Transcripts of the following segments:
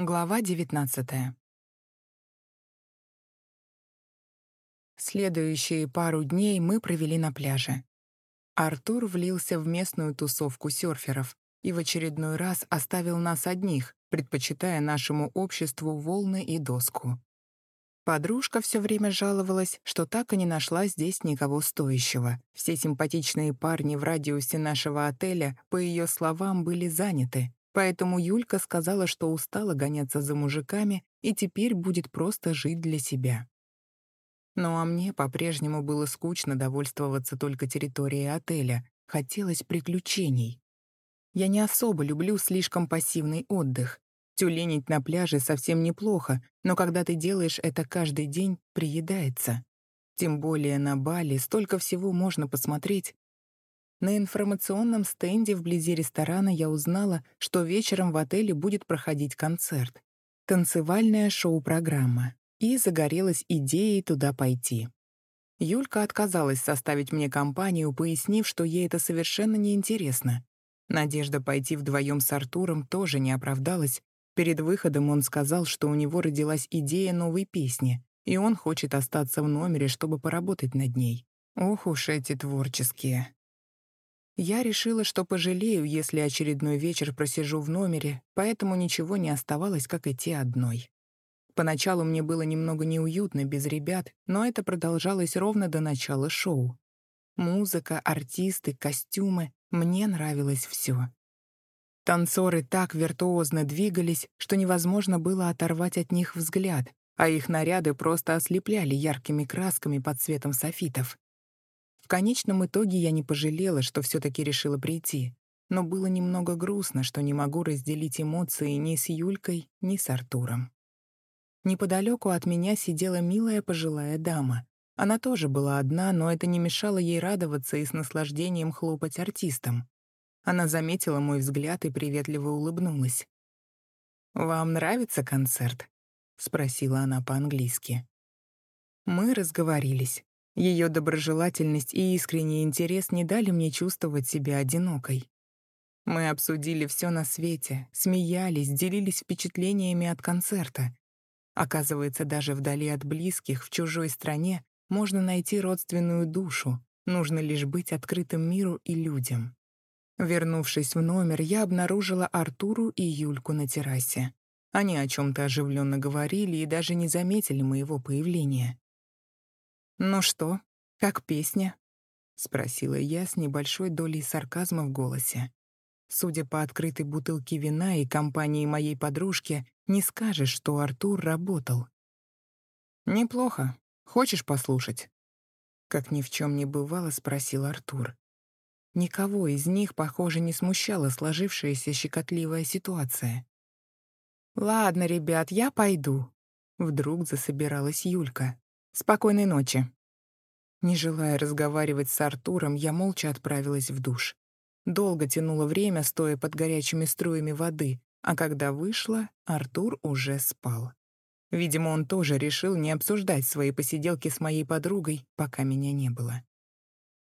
Глава 19 Следующие пару дней мы провели на пляже. Артур влился в местную тусовку серферов и в очередной раз оставил нас одних, предпочитая нашему обществу волны и доску. Подружка все время жаловалась, что так и не нашла здесь никого стоящего. Все симпатичные парни в радиусе нашего отеля, по ее словам, были заняты, Поэтому Юлька сказала, что устала гоняться за мужиками и теперь будет просто жить для себя. Ну а мне по-прежнему было скучно довольствоваться только территорией отеля. Хотелось приключений. Я не особо люблю слишком пассивный отдых. Тюленить на пляже совсем неплохо, но когда ты делаешь это каждый день, приедается. Тем более на Бали столько всего можно посмотреть, на информационном стенде вблизи ресторана я узнала, что вечером в отеле будет проходить концерт. Танцевальная шоу-программа. И загорелась идеей туда пойти. Юлька отказалась составить мне компанию, пояснив, что ей это совершенно неинтересно. Надежда пойти вдвоем с Артуром тоже не оправдалась. Перед выходом он сказал, что у него родилась идея новой песни, и он хочет остаться в номере, чтобы поработать над ней. Ох уж эти творческие. Я решила, что пожалею, если очередной вечер просижу в номере, поэтому ничего не оставалось, как идти одной. Поначалу мне было немного неуютно без ребят, но это продолжалось ровно до начала шоу. Музыка, артисты, костюмы — мне нравилось все. Танцоры так виртуозно двигались, что невозможно было оторвать от них взгляд, а их наряды просто ослепляли яркими красками под цветом софитов. В конечном итоге я не пожалела, что все таки решила прийти, но было немного грустно, что не могу разделить эмоции ни с Юлькой, ни с Артуром. Неподалеку от меня сидела милая пожилая дама. Она тоже была одна, но это не мешало ей радоваться и с наслаждением хлопать артистам. Она заметила мой взгляд и приветливо улыбнулась. «Вам нравится концерт?» — спросила она по-английски. Мы разговорились. Ее доброжелательность и искренний интерес не дали мне чувствовать себя одинокой. Мы обсудили все на свете, смеялись, делились впечатлениями от концерта. Оказывается, даже вдали от близких, в чужой стране, можно найти родственную душу, нужно лишь быть открытым миру и людям. Вернувшись в номер, я обнаружила Артуру и Юльку на террасе. Они о чем то оживленно говорили и даже не заметили моего появления. «Ну что, как песня?» — спросила я с небольшой долей сарказма в голосе. Судя по открытой бутылке вина и компании моей подружки, не скажешь, что Артур работал. «Неплохо. Хочешь послушать?» Как ни в чем не бывало, спросил Артур. Никого из них, похоже, не смущала сложившаяся щекотливая ситуация. «Ладно, ребят, я пойду», — вдруг засобиралась Юлька. Спокойной ночи». Не желая разговаривать с Артуром, я молча отправилась в душ. Долго тянуло время, стоя под горячими струями воды, а когда вышла, Артур уже спал. Видимо, он тоже решил не обсуждать свои посиделки с моей подругой, пока меня не было.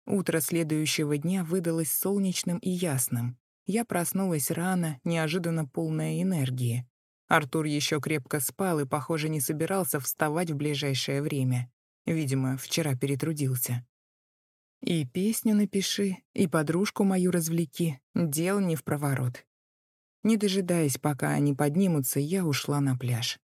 Утро следующего дня выдалось солнечным и ясным. Я проснулась рано, неожиданно полная энергии. Артур еще крепко спал и, похоже, не собирался вставать в ближайшее время. Видимо, вчера перетрудился. И песню напиши, и подружку мою развлеки. Дел не в проворот. Не дожидаясь, пока они поднимутся, я ушла на пляж.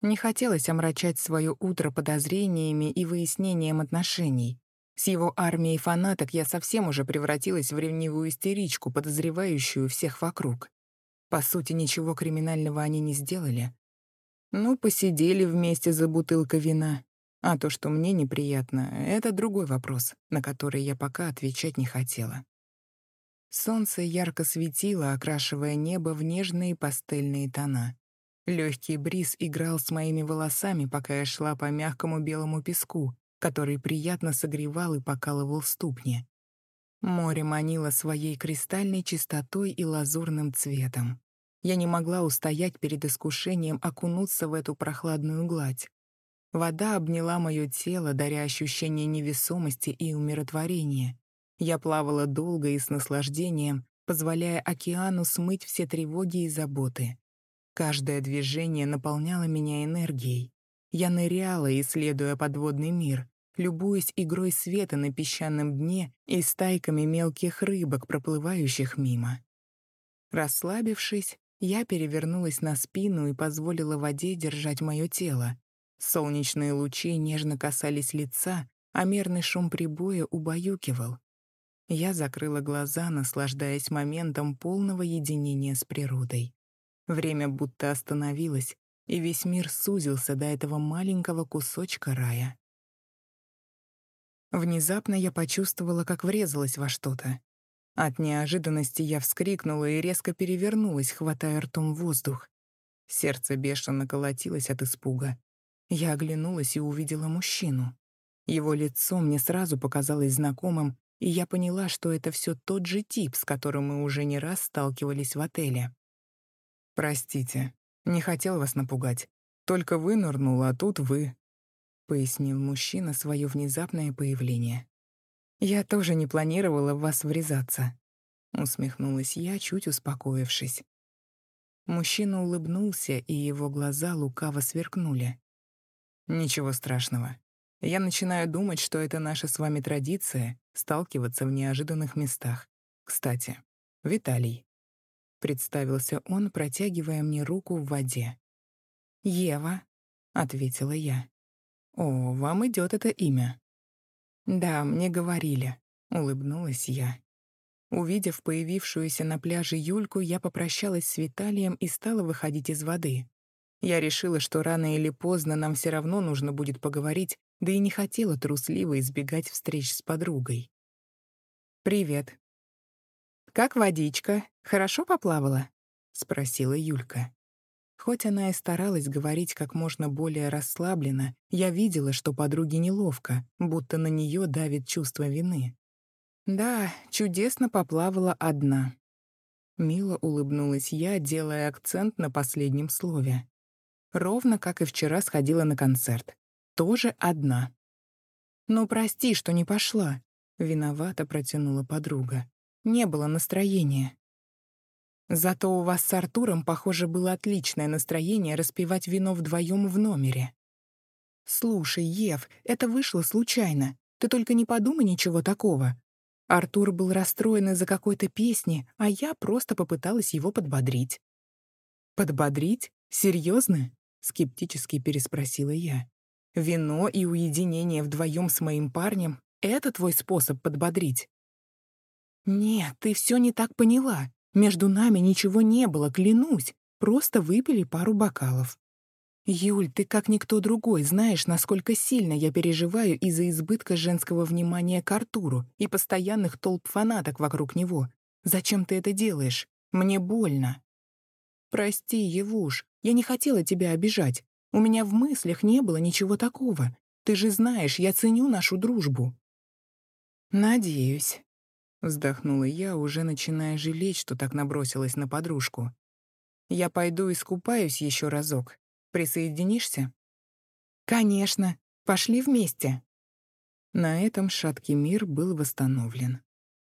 Не хотелось омрачать свое утро подозрениями и выяснением отношений. С его армией фанаток я совсем уже превратилась в ревнивую истеричку, подозревающую всех вокруг. По сути, ничего криминального они не сделали. Ну, посидели вместе за бутылкой вина. А то, что мне неприятно, — это другой вопрос, на который я пока отвечать не хотела. Солнце ярко светило, окрашивая небо в нежные пастельные тона. Легкий бриз играл с моими волосами, пока я шла по мягкому белому песку, который приятно согревал и покалывал ступни. Море манило своей кристальной чистотой и лазурным цветом. Я не могла устоять перед искушением окунуться в эту прохладную гладь. Вода обняла мое тело, даря ощущение невесомости и умиротворения. Я плавала долго и с наслаждением, позволяя океану смыть все тревоги и заботы. Каждое движение наполняло меня энергией. Я ныряла, исследуя подводный мир, любуясь игрой света на песчаном дне и стайками мелких рыбок, проплывающих мимо. Расслабившись, я перевернулась на спину и позволила воде держать мое тело. Солнечные лучи нежно касались лица, а мерный шум прибоя убаюкивал. Я закрыла глаза, наслаждаясь моментом полного единения с природой. Время будто остановилось, и весь мир сузился до этого маленького кусочка рая. Внезапно я почувствовала, как врезалась во что-то. От неожиданности я вскрикнула и резко перевернулась, хватая ртом воздух. Сердце бешено колотилось от испуга. Я оглянулась и увидела мужчину. Его лицо мне сразу показалось знакомым, и я поняла, что это все тот же тип, с которым мы уже не раз сталкивались в отеле. «Простите, не хотел вас напугать. Только вынырнул, а тут вы. — пояснил мужчина свое внезапное появление. «Я тоже не планировала в вас врезаться», — усмехнулась я, чуть успокоившись. Мужчина улыбнулся, и его глаза лукаво сверкнули. «Ничего страшного. Я начинаю думать, что это наша с вами традиция — сталкиваться в неожиданных местах. Кстати, Виталий». Представился он, протягивая мне руку в воде. «Ева», — ответила я. «О, вам идет это имя». «Да, мне говорили», — улыбнулась я. Увидев появившуюся на пляже Юльку, я попрощалась с Виталием и стала выходить из воды. Я решила, что рано или поздно нам все равно нужно будет поговорить, да и не хотела трусливо избегать встреч с подругой. «Привет». «Как водичка? Хорошо поплавала?» — спросила Юлька. Хоть она и старалась говорить как можно более расслабленно, я видела, что подруге неловко, будто на нее давит чувство вины. «Да, чудесно поплавала одна». Мило улыбнулась я, делая акцент на последнем слове. Ровно как и вчера сходила на концерт. Тоже одна. «Ну, прости, что не пошла», — виновато протянула подруга. «Не было настроения». Зато у вас с Артуром, похоже, было отличное настроение распивать вино вдвоем в номере. Слушай, Ев, это вышло случайно. Ты только не подумай ничего такого. Артур был расстроен из-за какой-то песни, а я просто попыталась его подбодрить. «Подбодрить? Серьезно?» — скептически переспросила я. «Вино и уединение вдвоем с моим парнем — это твой способ подбодрить?» «Нет, ты все не так поняла. Между нами ничего не было, клянусь. Просто выпили пару бокалов. Юль, ты как никто другой знаешь, насколько сильно я переживаю из-за избытка женского внимания к Артуру и постоянных толп фанаток вокруг него. Зачем ты это делаешь? Мне больно. Прости, Евуш, я не хотела тебя обижать. У меня в мыслях не было ничего такого. Ты же знаешь, я ценю нашу дружбу. Надеюсь. Вздохнула я, уже начиная жалеть, что так набросилась на подружку. «Я пойду искупаюсь еще разок. Присоединишься?» «Конечно. Пошли вместе». На этом шаткий мир был восстановлен.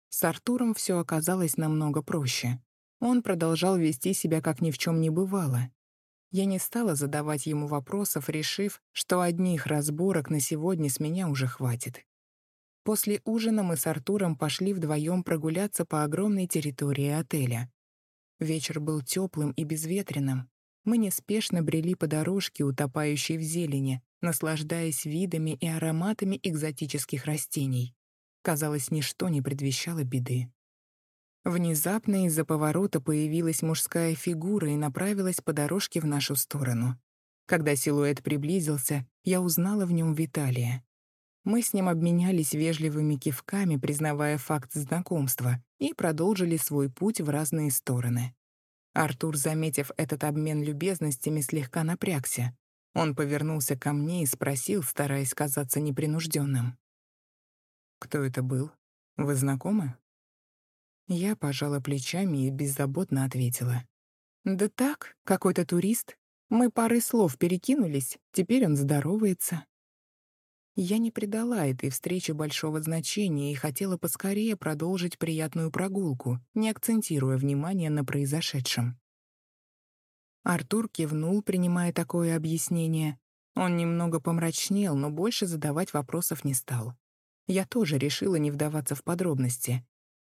С Артуром все оказалось намного проще. Он продолжал вести себя, как ни в чем не бывало. Я не стала задавать ему вопросов, решив, что одних разборок на сегодня с меня уже хватит. После ужина мы с Артуром пошли вдвоем прогуляться по огромной территории отеля. Вечер был теплым и безветренным. Мы неспешно брели по дорожке, утопающей в зелени, наслаждаясь видами и ароматами экзотических растений. Казалось, ничто не предвещало беды. Внезапно из-за поворота появилась мужская фигура и направилась по дорожке в нашу сторону. Когда силуэт приблизился, я узнала в нем Виталия. Мы с ним обменялись вежливыми кивками, признавая факт знакомства, и продолжили свой путь в разные стороны. Артур, заметив этот обмен любезностями, слегка напрягся. Он повернулся ко мне и спросил, стараясь казаться непринужденным. «Кто это был? Вы знакомы?» Я пожала плечами и беззаботно ответила. «Да так, какой-то турист. Мы парой слов перекинулись, теперь он здоровается». Я не придала этой встрече большого значения и хотела поскорее продолжить приятную прогулку, не акцентируя внимание на произошедшем. Артур кивнул, принимая такое объяснение. Он немного помрачнел, но больше задавать вопросов не стал. Я тоже решила не вдаваться в подробности.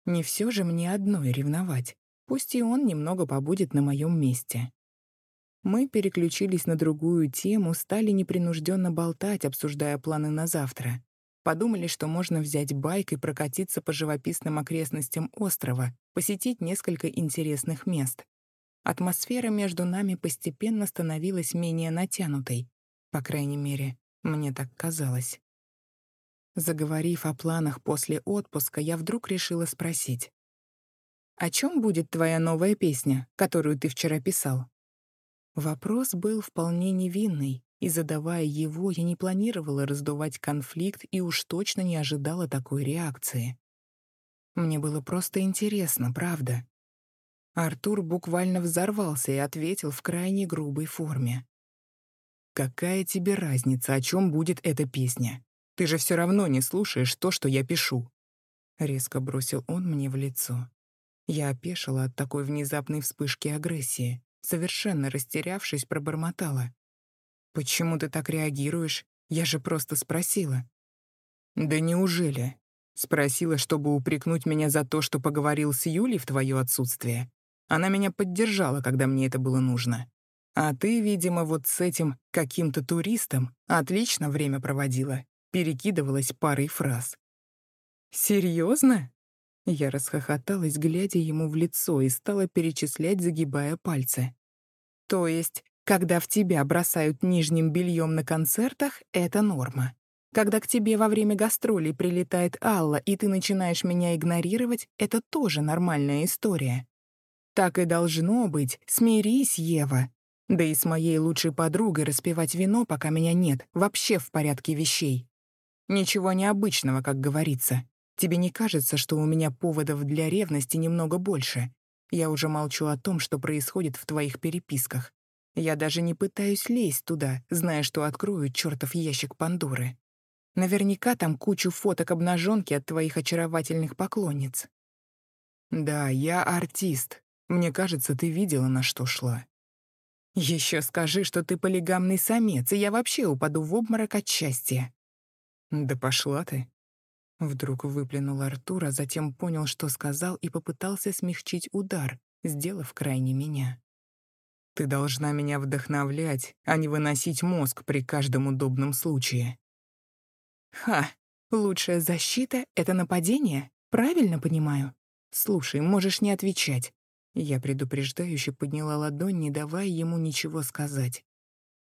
Не все же мне одной ревновать. Пусть и он немного побудет на моем месте. Мы переключились на другую тему, стали непринужденно болтать, обсуждая планы на завтра. Подумали, что можно взять байк и прокатиться по живописным окрестностям острова, посетить несколько интересных мест. Атмосфера между нами постепенно становилась менее натянутой. По крайней мере, мне так казалось. Заговорив о планах после отпуска, я вдруг решила спросить. «О чем будет твоя новая песня, которую ты вчера писал?» Вопрос был вполне невинный, и, задавая его, я не планировала раздувать конфликт и уж точно не ожидала такой реакции. Мне было просто интересно, правда. Артур буквально взорвался и ответил в крайне грубой форме. «Какая тебе разница, о чем будет эта песня? Ты же все равно не слушаешь то, что я пишу». Резко бросил он мне в лицо. Я опешила от такой внезапной вспышки агрессии совершенно растерявшись, пробормотала. «Почему ты так реагируешь? Я же просто спросила». «Да неужели?» Спросила, чтобы упрекнуть меня за то, что поговорил с Юлей в твое отсутствие. Она меня поддержала, когда мне это было нужно. А ты, видимо, вот с этим каким-то туристом отлично время проводила, перекидывалась парой фраз. Серьезно? Я расхохоталась, глядя ему в лицо, и стала перечислять, загибая пальцы. «То есть, когда в тебя бросают нижним бельем на концертах, это норма. Когда к тебе во время гастролей прилетает Алла, и ты начинаешь меня игнорировать, это тоже нормальная история. Так и должно быть. Смирись, Ева. Да и с моей лучшей подругой распивать вино, пока меня нет, вообще в порядке вещей. Ничего необычного, как говорится. Тебе не кажется, что у меня поводов для ревности немного больше? Я уже молчу о том, что происходит в твоих переписках. Я даже не пытаюсь лезть туда, зная, что открою чертов ящик Пандоры. Наверняка там кучу фоток обнаженки от твоих очаровательных поклонниц. Да, я артист. Мне кажется, ты видела, на что шла. Еще скажи, что ты полигамный самец, и я вообще упаду в обморок от счастья. Да пошла ты. Вдруг выплюнул Артур, а затем понял, что сказал, и попытался смягчить удар, сделав крайне меня. «Ты должна меня вдохновлять, а не выносить мозг при каждом удобном случае». «Ха, лучшая защита — это нападение? Правильно понимаю? Слушай, можешь не отвечать». Я предупреждающе подняла ладонь, не давая ему ничего сказать.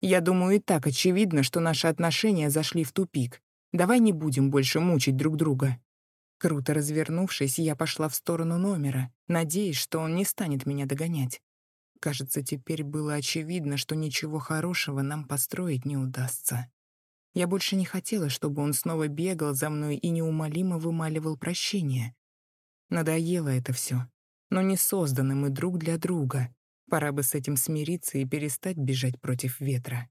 «Я думаю, и так очевидно, что наши отношения зашли в тупик. Давай не будем больше мучить друг друга». Круто развернувшись, я пошла в сторону номера, надеясь, что он не станет меня догонять. Кажется, теперь было очевидно, что ничего хорошего нам построить не удастся. Я больше не хотела, чтобы он снова бегал за мной и неумолимо вымаливал прощение. Надоело это все. Но не созданы мы друг для друга. Пора бы с этим смириться и перестать бежать против ветра.